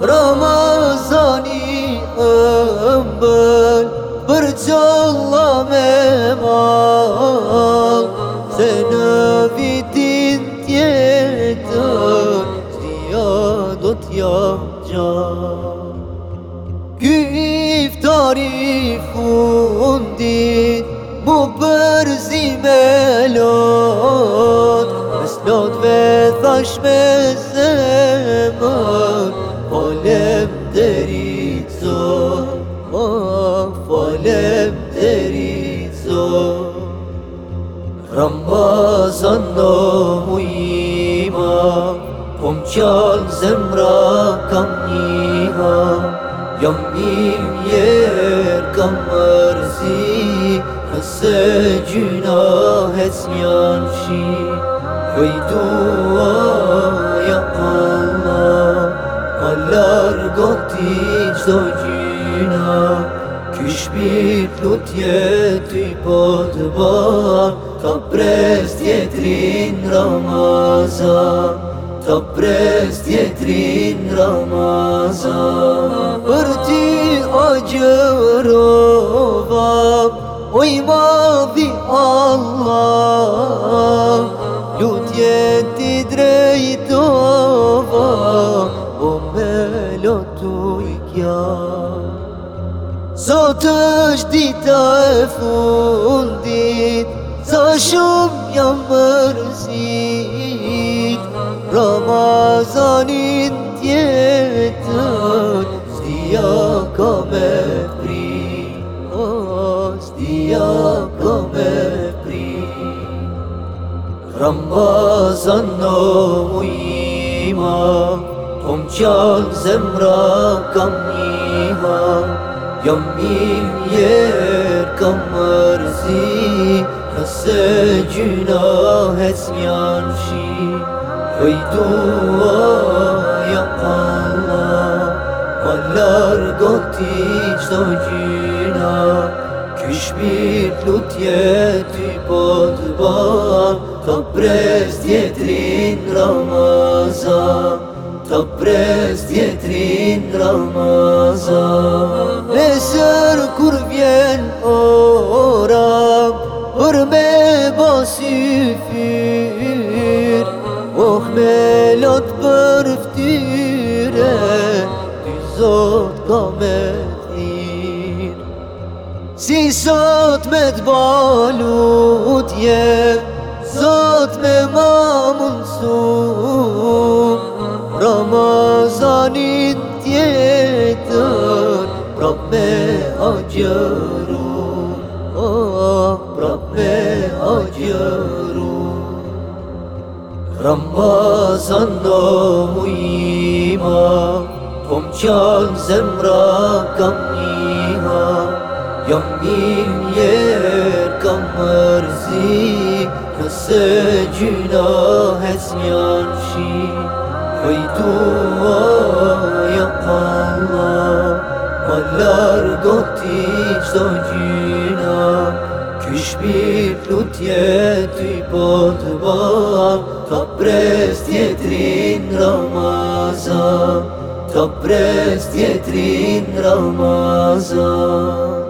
Ramazani ëmbër Për qëlla me mal Se në vitin tjetër Qëja do t'jam gja Ky iftari fundit Mu përzi me lot Mes lotve thash me zemë deri sot O falem deri sot Ramazan do mu ima Kom qanë zemra kam njiha Jam një mjerë kam mërzi Nëse gjuna hec njanë shi Vëjtua ti qdo gjina Kysh mirë plot jeti po të barë Ta pres tjetrin Ramaza Ta pres tjetrin Ramaza Për ti a gjërova Oj madhi Allah Lut jeti drejtova Sot është dita e fundit Sa shumë jam mërëzit Ramazanin tjetët Sdia ka pri Sdia ka me pri Ramazan në mujima Om qalë zemra kam njima Jam një mjerë kam mërzi Nëse gjynahet s'njanë shi Vëjdua jam Allah Ma largo ti qdo gjyna Kysh mirë lutje ty po të ban Ka prez djetrin Ramazan të pres vjetrin Ramaza Nesër kur vjen ora Për me basifir Oh me lot për ftyre Ty zot ka me thir Si sot me të balutje Zot me ma mundësur o gjëru O, prape o gjëru Ramazan në mujima Kom qanë zemra kam njima Jam njim njerë kam mërzi Nëse gjyna hec njën shi Kajtua jam Allah Ma ljarë gotiç të gjina Ky shpirë flut jetë i po të ba Ta prest jetërin në rëmaza Ta prest jetërin në